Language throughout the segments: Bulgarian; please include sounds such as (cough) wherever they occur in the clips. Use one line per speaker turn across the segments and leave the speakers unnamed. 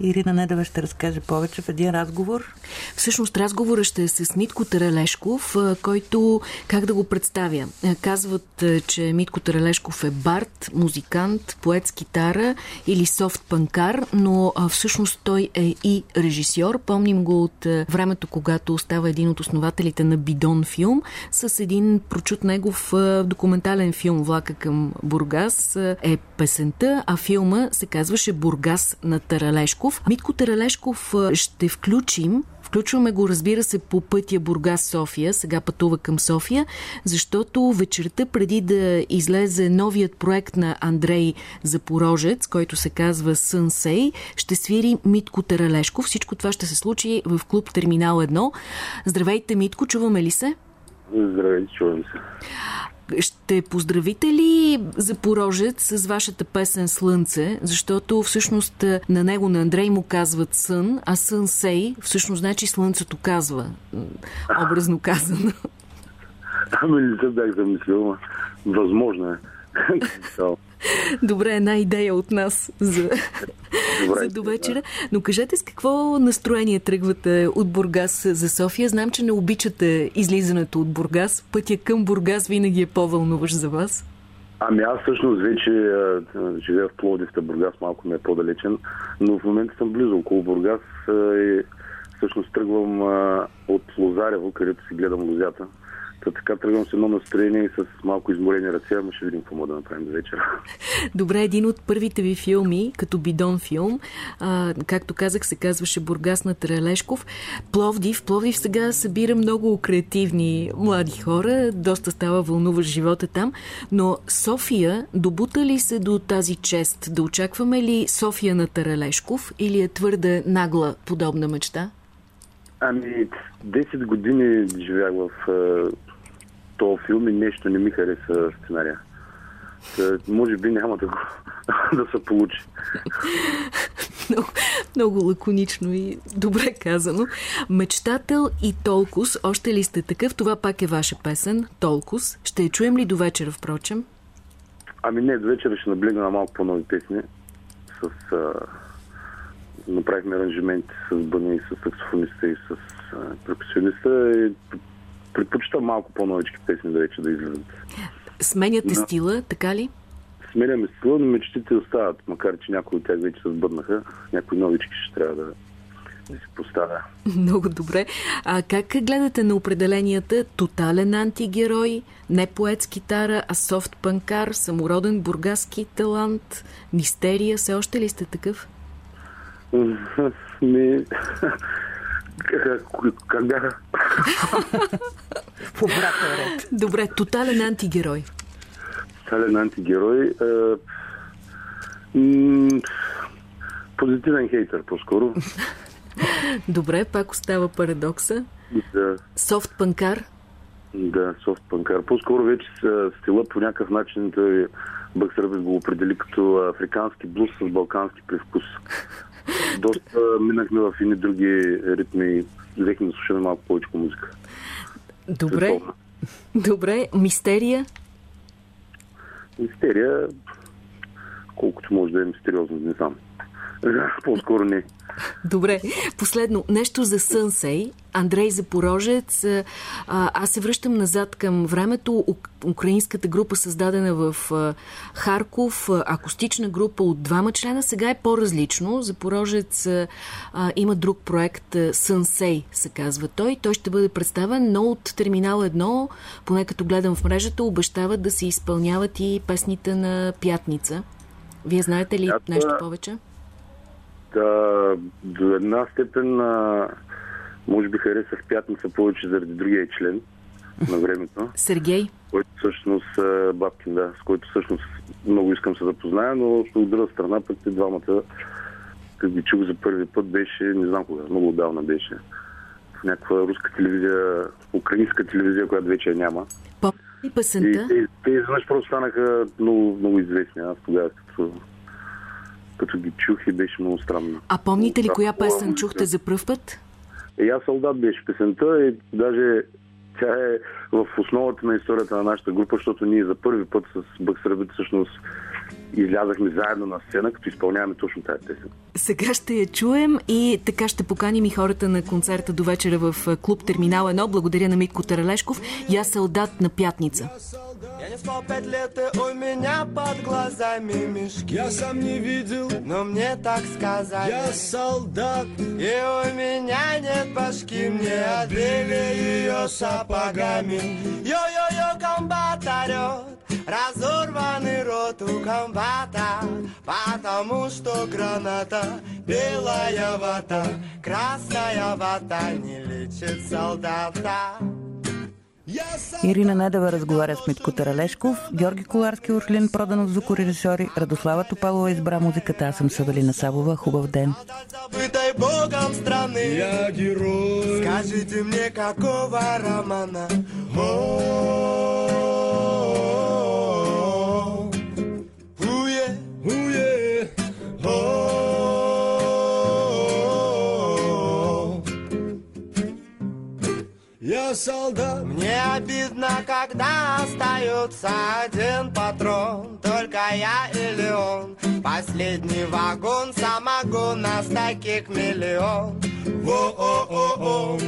Ирина Недева ще разкаже повече в един разговор.
Всъщност разговорът ще е с Митко Таралешков, който, как да го представя? Казват, че Митко Таралешков е бард, музикант, поет с китара или софт панкар, но всъщност той е и режисьор. Помним го от времето, когато става един от основателите на Бидон филм, с един прочут негов документален филм «Влака към Бургас» е песента, а филма се казваше «Бургас на Таралешков». Митко Таралешков ще включим Включваме го, разбира се, по пътя Бургас-София, сега пътува към София, защото вечерта преди да излезе новият проект на Андрей Запорожец, който се казва Сънсей, ще свири Митко Таралешков. Всичко това ще се случи в клуб Терминал 1. Здравейте, Митко, чуваме ли се?
Здравейте, чувам се.
Ще поздравите ли Запорожец с вашата песен Слънце, защото всъщност на него, на Андрей му казват сън, а сън сей всъщност значи слънцето казва, образно казано.
Ами не се бях замислил, възможно е.
Добре, една идея от нас за, Добре, за до вечера. Но кажете с какво настроение тръгвате от Бургас за София? Знам, че не обичате излизането от Бургас. Пътя към Бургас винаги е по-вълнуващ за вас.
Ами аз всъщност вече а, живея в Пловдив, Бургас малко ми е по-далечен, но в момента съм близо около Бургас а, и всъщност тръгвам а, от Лозарево, където си гледам лозята. Та така тръгвам с едно настроение и с малко изморени ръце, ама ще видим какво да направим за вечера. (laughs)
Добре, един от първите ви филми, като бидон филм, а, както казах, се казваше Бургас на Трелешков. Пловдив. Пловдив сега събира много креативни млади хора, доста става вълнува живота там, но София добута ли се до тази чест? Да очакваме ли София на Таралешков или е твърде нагла подобна мечта?
Ами, 10 години живях в този филм и нещо не ми хареса сценария. Та, може би няма да, го, (laughs) да се получи.
много, много лаконично и добре казано. Мечтател и Толкус, още ли сте такъв? Това пак е ваша песен, Толкус. Ще я чуем ли до вечера, впрочем?
Ами не, до вечера ще наблегна на малко по-нови песни. С, а, направихме аранжименти с бъни, с саксофониста и с перкусиониста. И предпочитам малко по-новички песни да вече да излизат.
Сменяте да. стила, така ли?
Сменяме стила, но мечтите остават, макар че някои от тях вече се сбъднаха. Някои новички ще трябва да, да си поставя. (laughs)
Много добре. А как гледате на определенията тотален антигерой, не поет с китара, а софт панкар, самороден бургаски талант, мистерия? Все още ли сте такъв?
Ми... Как бяха?
В обратен ред.
Добре, тотален антигерой.
Тотален антигерой. позитивен хейтър, по-скоро. (laughs)
Добре, пак остава парадокса. Да. Софт панкар?
Да, софт панкар. По-скоро вече стила по някакъв начин той Бъксърбис го определи като африкански блуз с балкански привкус доста минахме в едни други ритми. Взехме да слушаме малко повече музика.
Добре. Световна. Добре. Мистерия?
Мистерия, колкото може да е мистериозно, не знам. (laughs) По-скоро не.
Добре. Последно, нещо за Сънсей. Андрей Запорожец. Аз се връщам назад към времето. Украинската група, създадена в Харков, акустична група от двама члена, сега е по-различно. Запорожец има друг проект, Сънсей се казва той. Той ще бъде представен, но от Терминал 1, поне като гледам в мрежата, обещават да се изпълняват и песните на Пятница. Вие знаете ли нещо повече?
Да, до една степен а, може би харесах пятница повече заради другия член на времето. (laughs)
Сергей?
Който всъщност Бабкин, да, с който всъщност много искам се запозная, но от друга страна пък те двамата, като ги чух за първи път, беше, не знам кога, много отдавна беше. В някаква руска телевизия, украинска телевизия, която вече няма.
Помни песента? И
те, те изведнъж просто станаха много, много известни. Аз тогава като като ги чух и беше много странно.
А помните ли коя песен чухте за пръв път?
Аз солдат беше песента и даже тя е в основата на историята на нашата група, защото ние за първи път с Бъксърбит всъщност излязахме заедно на сцена, като изпълняваме точно тази песен.
Сега ще я чуем и така ще поканим и хората на концерта до вечера в клуб Терминал 1. Благодаря на Митко Таралешков. Я солдат на пятница.
Я не спал пять лет, и у меня под глазами мешки.
Я сам не видел,
Но мне так сказали.
Я солдат.
И у меня нет башки Мне отбили ее сапогами. Йо-йо-йо, комбат орет Разорванный рот у комбата. Потому что граната Белая вата Красная вата Не лечит солдата
Ирина Недева разговаря с Митко Таралешков, Георги Коларски, Орлин Проданов, звукорежисьори, Радослава Топалова избра музиката, аз съм Савелина Сабова. Хубав ден!
Забытой богом страны
Я герой
Скажите мне, какого романа? О,
я солдат.
Мне обидно, когда остается один патрон. Только я или он Последний вагон самогон Нас таких миллион. Во-о-о-о.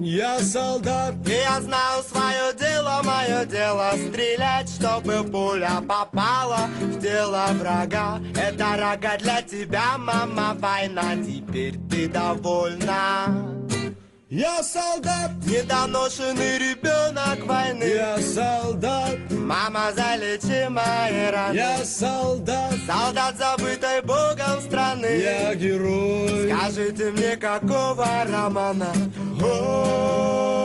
Я солдат.
И я знаю свое дело, мое дело Стрелять, чтобы пуля попала в тело врага. Это рога для тебя, мама, война. Теперь ты довольна
Я солдат.
Недоношенный ребенок войны.
Я солдат.
Мама, залечи мои раны
Я солдат.
Солдат, забытой богом страны.
Я герой.
Скажите мне, какого романа? О,